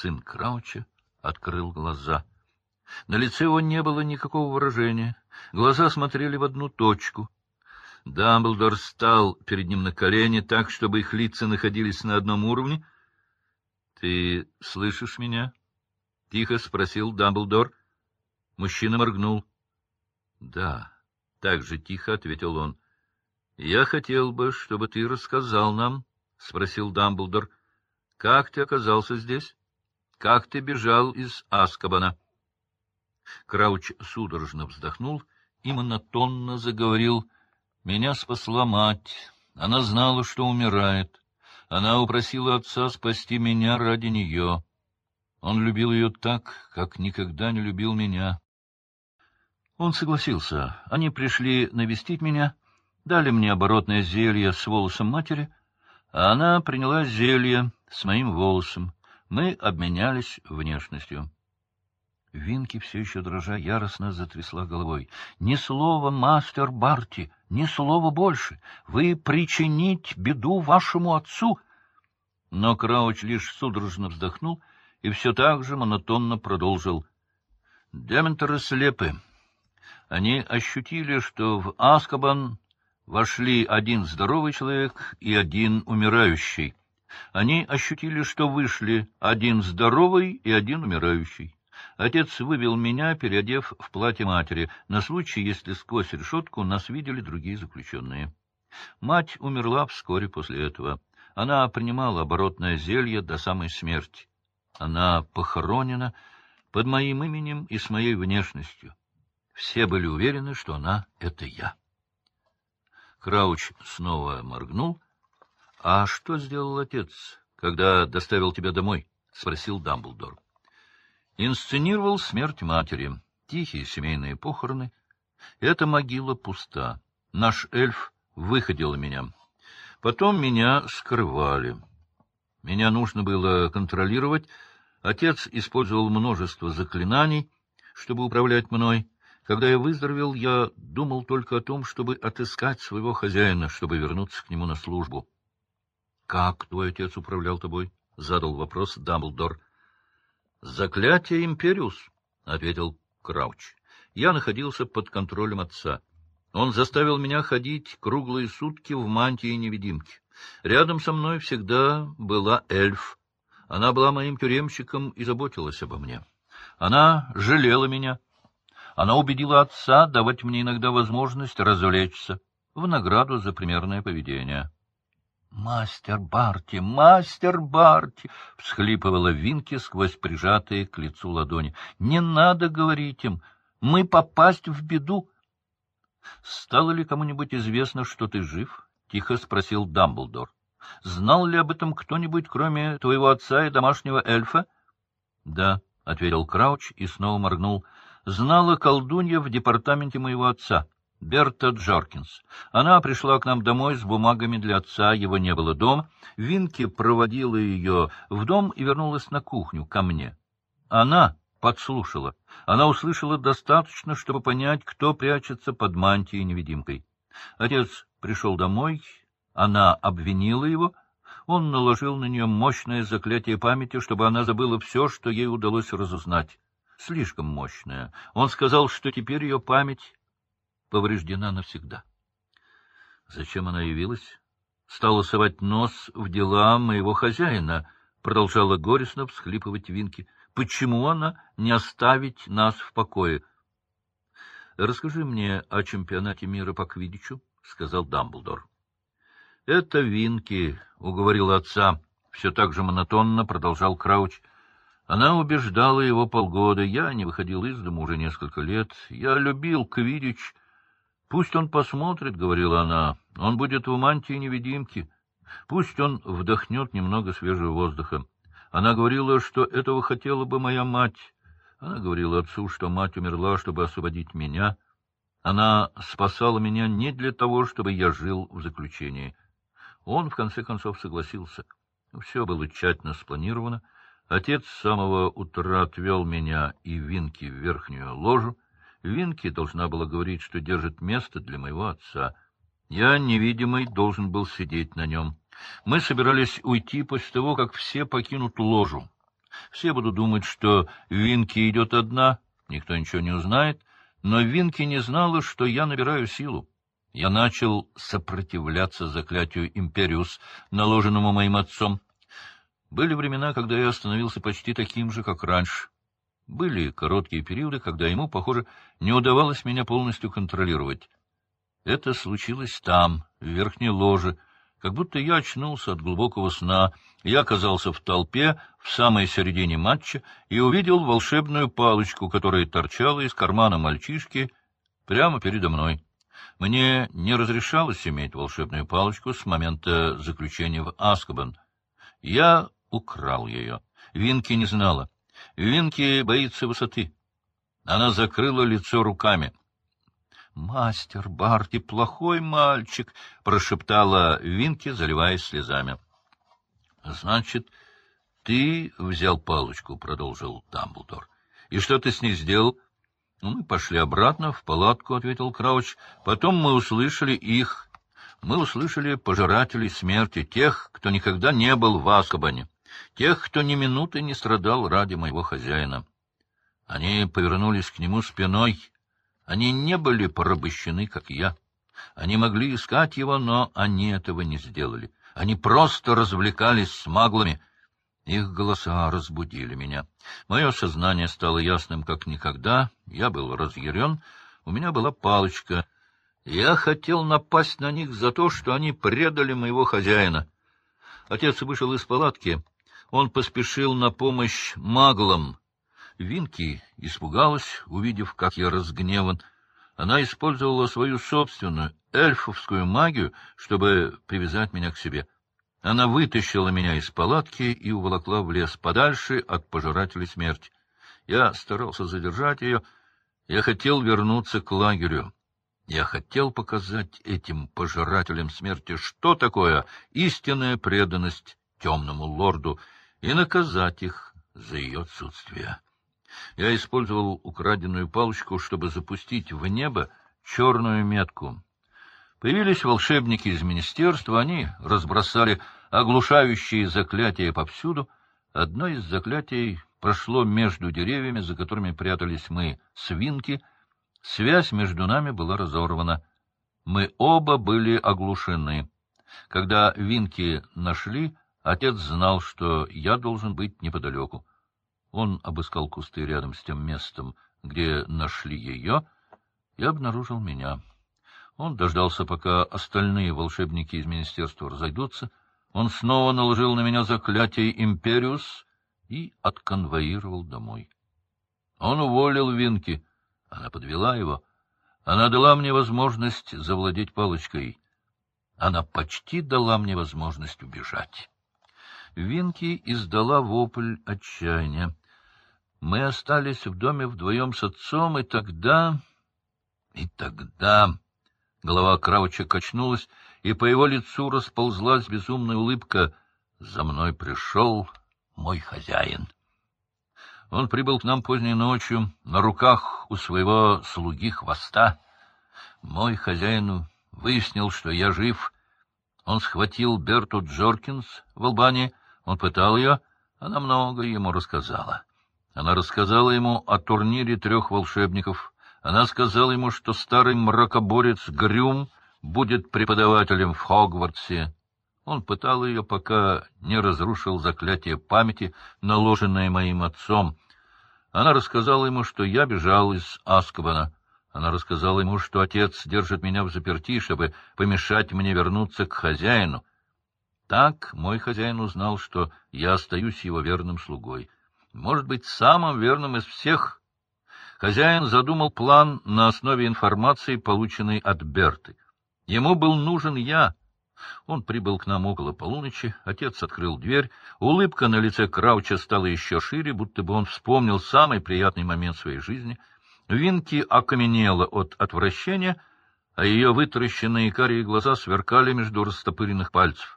Сын Крауча открыл глаза. На лице его не было никакого выражения. Глаза смотрели в одну точку. Дамблдор встал перед ним на колени так, чтобы их лица находились на одном уровне. — Ты слышишь меня? — тихо спросил Дамблдор. Мужчина моргнул. — Да, — так же тихо ответил он. — Я хотел бы, чтобы ты рассказал нам, — спросил Дамблдор, — как ты оказался здесь? Как ты бежал из Аскабана? Крауч судорожно вздохнул и монотонно заговорил. — Меня спасла мать. Она знала, что умирает. Она упросила отца спасти меня ради нее. Он любил ее так, как никогда не любил меня. Он согласился. Они пришли навестить меня, дали мне оборотное зелье с волосом матери, а она приняла зелье с моим волосом. Мы обменялись внешностью. Винки, все еще дрожа, яростно затрясла головой. — Ни слова, мастер Барти, ни слова больше. Вы причинить беду вашему отцу. Но Крауч лишь судорожно вздохнул и все так же монотонно продолжил. — Дементоры слепы. Они ощутили, что в Аскабан вошли один здоровый человек и один умирающий. Они ощутили, что вышли один здоровый и один умирающий. Отец вывел меня, переодев в платье матери, на случай, если сквозь решетку нас видели другие заключенные. Мать умерла вскоре после этого. Она принимала оборотное зелье до самой смерти. Она похоронена под моим именем и с моей внешностью. Все были уверены, что она — это я. Крауч снова моргнул. — А что сделал отец, когда доставил тебя домой? — спросил Дамблдор. Инсценировал смерть матери, тихие семейные похороны. Эта могила пуста. Наш эльф выходил меня. Потом меня скрывали. Меня нужно было контролировать. Отец использовал множество заклинаний, чтобы управлять мной. Когда я выздоровел, я думал только о том, чтобы отыскать своего хозяина, чтобы вернуться к нему на службу. — Как твой отец управлял тобой? — задал вопрос Дамблдор. Заклятие Империус, — ответил Крауч. Я находился под контролем отца. Он заставил меня ходить круглые сутки в мантии невидимки. Рядом со мной всегда была эльф. Она была моим тюремщиком и заботилась обо мне. Она жалела меня. Она убедила отца давать мне иногда возможность развлечься в награду за примерное поведение. «Мастер Барти! Мастер Барти!» — всхлипывала Винки сквозь прижатые к лицу ладони. «Не надо говорить им! Мы попасть в беду!» «Стало ли кому-нибудь известно, что ты жив?» — тихо спросил Дамблдор. «Знал ли об этом кто-нибудь, кроме твоего отца и домашнего эльфа?» «Да», — ответил Крауч и снова моргнул. «Знала колдунья в департаменте моего отца». Берта Джоркинс. Она пришла к нам домой с бумагами для отца, его не было дома. Винки проводила ее в дом и вернулась на кухню, ко мне. Она подслушала. Она услышала достаточно, чтобы понять, кто прячется под мантией-невидимкой. Отец пришел домой, она обвинила его, он наложил на нее мощное заклятие памяти, чтобы она забыла все, что ей удалось разузнать. Слишком мощное. Он сказал, что теперь ее память повреждена навсегда. Зачем она явилась? Стала совать нос в дела моего хозяина, продолжала горестно всхлипывать Винки. Почему она не оставить нас в покое? — Расскажи мне о чемпионате мира по квидичу, — сказал Дамблдор. — Это Винки, — уговорил отца. Все так же монотонно продолжал Крауч. Она убеждала его полгода. Я не выходил из дома уже несколько лет. Я любил квидич Пусть он посмотрит, — говорила она, — он будет в мантии невидимки. Пусть он вдохнет немного свежего воздуха. Она говорила, что этого хотела бы моя мать. Она говорила отцу, что мать умерла, чтобы освободить меня. Она спасала меня не для того, чтобы я жил в заключении. Он, в конце концов, согласился. Все было тщательно спланировано. Отец с самого утра отвел меня и Винки в верхнюю ложу. Винки должна была говорить, что держит место для моего отца. Я, невидимый, должен был сидеть на нем. Мы собирались уйти после того, как все покинут ложу. Все будут думать, что Винки идет одна, никто ничего не узнает, но Винки не знала, что я набираю силу. Я начал сопротивляться заклятию «Империус», наложенному моим отцом. Были времена, когда я становился почти таким же, как раньше. Были короткие периоды, когда ему, похоже, не удавалось меня полностью контролировать. Это случилось там, в верхней ложе, как будто я очнулся от глубокого сна. Я оказался в толпе, в самой середине матча, и увидел волшебную палочку, которая торчала из кармана мальчишки прямо передо мной. Мне не разрешалось иметь волшебную палочку с момента заключения в Аскобан. Я украл ее. Винки не знала. Винки боится высоты. Она закрыла лицо руками. — Мастер Барти, плохой мальчик, — прошептала Винки, заливаясь слезами. — Значит, ты взял палочку, — продолжил Дамблдор. — И что ты с ней сделал? — Ну, мы пошли обратно в палатку, — ответил Крауч. — Потом мы услышали их. Мы услышали пожирателей смерти, тех, кто никогда не был в Аскобане тех, кто ни минуты не страдал ради моего хозяина. Они повернулись к нему спиной. Они не были порабощены, как я. Они могли искать его, но они этого не сделали. Они просто развлекались с маглами. Их голоса разбудили меня. Мое сознание стало ясным, как никогда. Я был разъярен. У меня была палочка. Я хотел напасть на них за то, что они предали моего хозяина. Отец вышел из палатки. Он поспешил на помощь маглам. Винки испугалась, увидев, как я разгневан. Она использовала свою собственную эльфовскую магию, чтобы привязать меня к себе. Она вытащила меня из палатки и уволокла в лес подальше от пожирателей смерти. Я старался задержать ее. Я хотел вернуться к лагерю. Я хотел показать этим пожирателям смерти, что такое истинная преданность темному лорду — и наказать их за ее отсутствие. Я использовал украденную палочку, чтобы запустить в небо черную метку. Появились волшебники из министерства, они разбросали оглушающие заклятия повсюду. Одно из заклятий прошло между деревьями, за которыми прятались мы, свинки. Связь между нами была разорвана. Мы оба были оглушены. Когда винки нашли, Отец знал, что я должен быть неподалеку. Он обыскал кусты рядом с тем местом, где нашли ее, и обнаружил меня. Он дождался, пока остальные волшебники из министерства разойдутся. Он снова наложил на меня заклятие «Империус» и отконвоировал домой. Он уволил Винки. Она подвела его. Она дала мне возможность завладеть палочкой. Она почти дала мне возможность убежать. Винки издала вопль отчаяния. Мы остались в доме вдвоем с отцом, и тогда... И тогда... Голова Крауча качнулась, и по его лицу расползлась безумная улыбка. За мной пришел мой хозяин. Он прибыл к нам поздней ночью, на руках у своего слуги хвоста. Мой хозяин выяснил, что я жив. Он схватил Берту Джоркинс в Албании, он пытал ее, она много ему рассказала. Она рассказала ему о турнире трех волшебников. Она сказала ему, что старый мракоборец Грюм будет преподавателем в Хогвартсе. Он пытал ее, пока не разрушил заклятие памяти, наложенное моим отцом. Она рассказала ему, что я бежал из Аскабана. Она рассказала ему, что отец держит меня в заперти, чтобы помешать мне вернуться к хозяину. Так мой хозяин узнал, что я остаюсь его верным слугой. Может быть, самым верным из всех. Хозяин задумал план на основе информации, полученной от Берты. Ему был нужен я. Он прибыл к нам около полуночи, отец открыл дверь, улыбка на лице Крауча стала еще шире, будто бы он вспомнил самый приятный момент своей жизни. Винки окаменела от отвращения, а ее вытаращенные карие глаза сверкали между растопыренных пальцев.